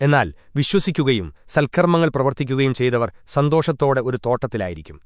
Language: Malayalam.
എന്നാൽ വിശ്വസിക്കുകയും സൽക്കർമ്മങ്ങൾ പ്രവർത്തിക്കുകയും ചെയ്തവർ സന്തോഷത്തോടെ ഒരു തോട്ടത്തിലായിരിക്കും.